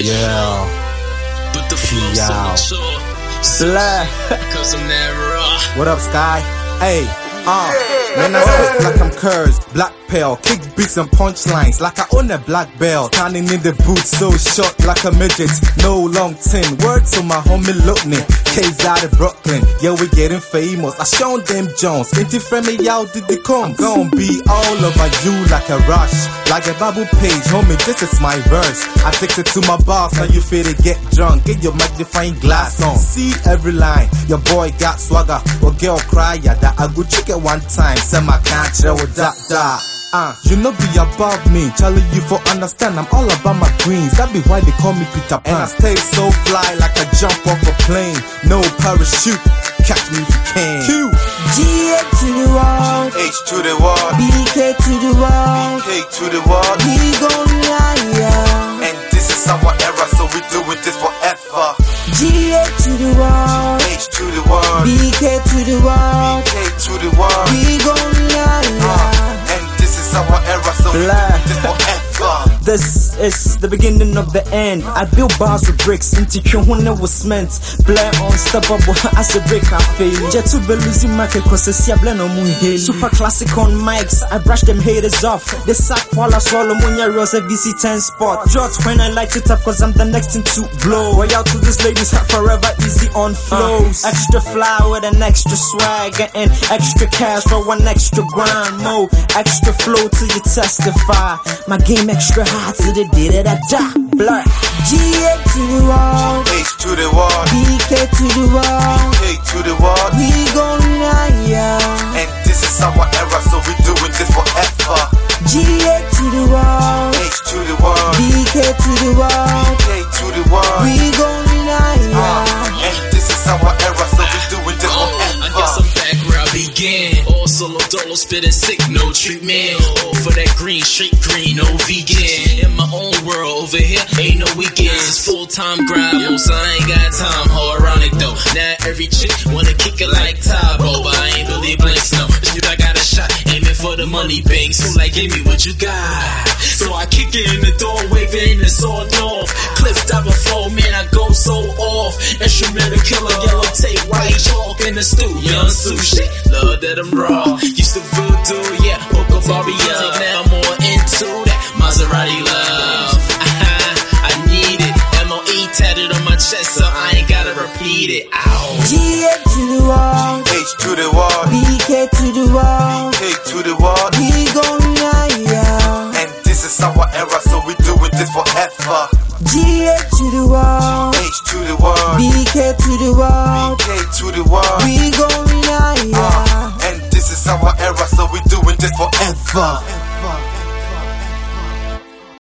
Yeah. But the flow so mature. Black. Cause I'm that raw. What up, Sky? Hey, uh, man, I spit like I'm cursed. Black pale, kick beats and punchlines like I own a black belt. Standing in the booth, so short like a midget. No long tin. Word to my homie Lutney. K's out of Brooklyn. Yeah, we getting famous. I shown them Jones. Ain't friend me out did they come? Gonna be all over you like a rush. Like a Bible page, homie, this is my verse. Addicted to my bars, now you feel to get drunk. Get your magnifying glass on. See every line. Your boy got swagger. Or girl cry, yeah, that I go check it one time. Say my with that, that. Uh, you know be above me, Charlie. You for understand, I'm all about my greens. That be why they call me Peter Pan. And I stay so fly like I jump off a plane. No parachute, catch me if you can. Q GA to the world, H to the wall, BK to the world, K to the wall, we gon' lie. and this is our era, so we doing this forever. GA to the world, H to the wall, BK to the world, K to the wall, we gon' lie. And this is our era, so doing this is the beginning of the end. I build bars with bricks into it was meant. Blair unstoppable as a break I fail. Jet to be losing market cause it's blend on moon. Super classic on mics. I brush them haters off. They sack while I swallow you rose a VC10 spot. Jot when I light it up cause I'm the next thing to blow. Way out to this ladies, have forever easy on flows. Uh. extra fly with an extra swag and extra cash for one extra grind. Mo, extra flow till you testify. My game extra high to the day that I die. Blur. GA to the world, H to the wall, BK to the world, K to the wall, solo dolo spitting sick, no treatment. All for that green, straight green, no vegan. In my own world over here, ain't no weekends. It's full time grind, so I ain't got time. How ironic though. Now every chick wanna kick it like Tae Bo, but I ain't really blinks no. Shit, I got a shot, aiming for the money bank. So like, give me what you got. So I kick it in the door, waving the sword off. Cliff diver flow, Instrumental killer, yellow tape, white chalk in the stew. Young sushi, love that I'm raw. Used to voodoo, yeah, hook up Maria. Now I'm more into that Maserati love. I need it. MOE tatted on my chest, so I ain't gotta repeat it. Ow. GA to the world, H to the wall, BK to the world, to the wall, we gon' lie. Uh, and this is our era, so we doing this forever. forever.